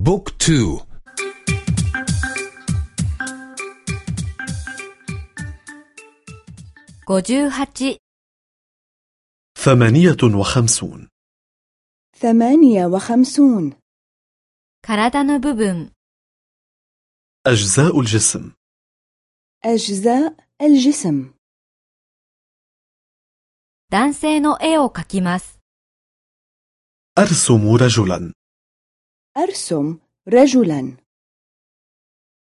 بوك تو 58 ثمانية وخمسون ثمانية وخمسون 体の部分 أجزاء الجسم أجزاء الجسم 男性の絵を描きます。 أرسم رجلا أرسم رجلا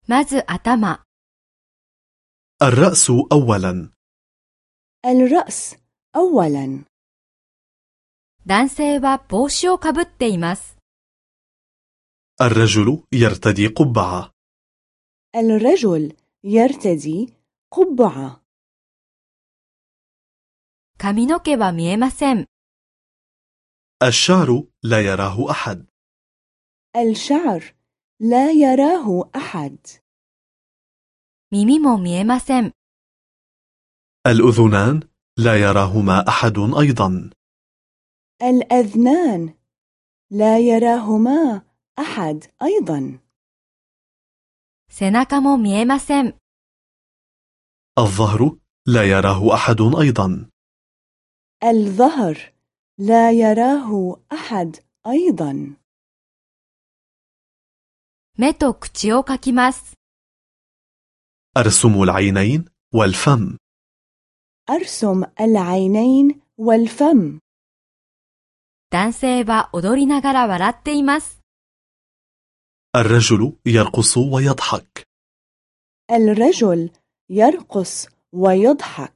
まず頭、 الرأس أولا الرأس أولا 男性は帽子をかぶっています。 الرجل يرتدي قبعة الرجل يرتدي قبعة 髪の毛は見えません。 الشعر لا يراه أحد الشعر لا يراه أحد 耳も見えません。 الأذنان لا يراهما أحد أيضا الأذنان لا يراهما أحد أيضا 背中も見えません。 الظهر لا يراه أحد أيضا الظهر لا يراه أحد أيضا 目と口を描きます。 أرسم العينين والفم أرسم العينين والفم 男性は踊りながら笑っています。 الرجل يرقص ويضحك الرجل يرقص ويضحك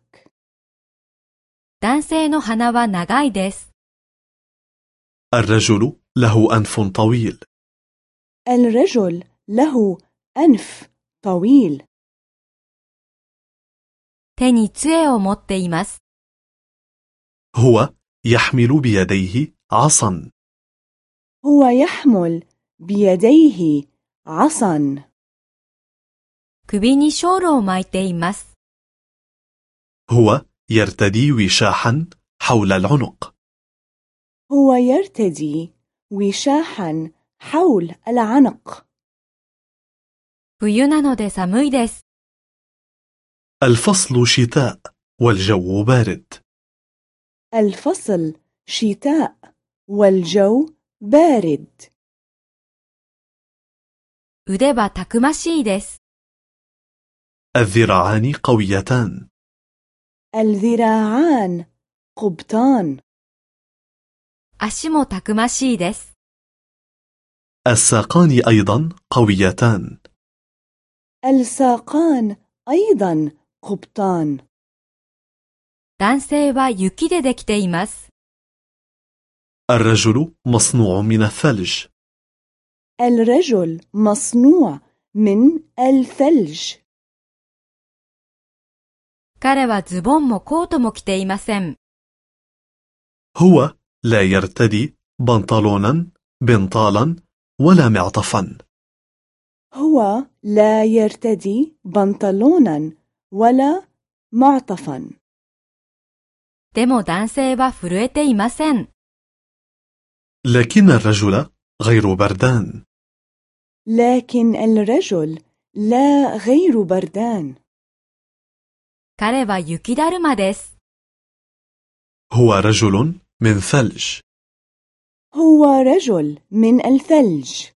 男性の鼻は長いです。 الرجل له أنف طويل الرجل له أنف طويل 手に杖を持っています。 هو يحمل بيديه عصا هو يحمل بيديه عصا 首にショールを巻いています。 هو يرتدي وشاحا حول العنق هو يرتدي وشاحا حول العنق 冬なので寒いです。 الفصل شتاء والجو بارد الفصل شتاء والجو بارد 腕はたくましいです。 الذراعان قويتان الذراعان قبطان 足もたくましいです。 الساقان أيضا قويتان الساقان أيضا قبطان 男性は雪でできています。 الرجل مصنوع من الثلج الرجل مصنوع من الثلج 彼はズボンもコートも着ていません。 هو لا يرتدي بنطلونا بنطالا ولا معطفا هو لا يرتدي بنطلونا ولا معطفا でも男性は震えていません。 لكن الرجل غير بردان لكن الرجل لا غير بردان 彼は雪だるまです。 هو رجل من ثلج هو رجل من الثلج.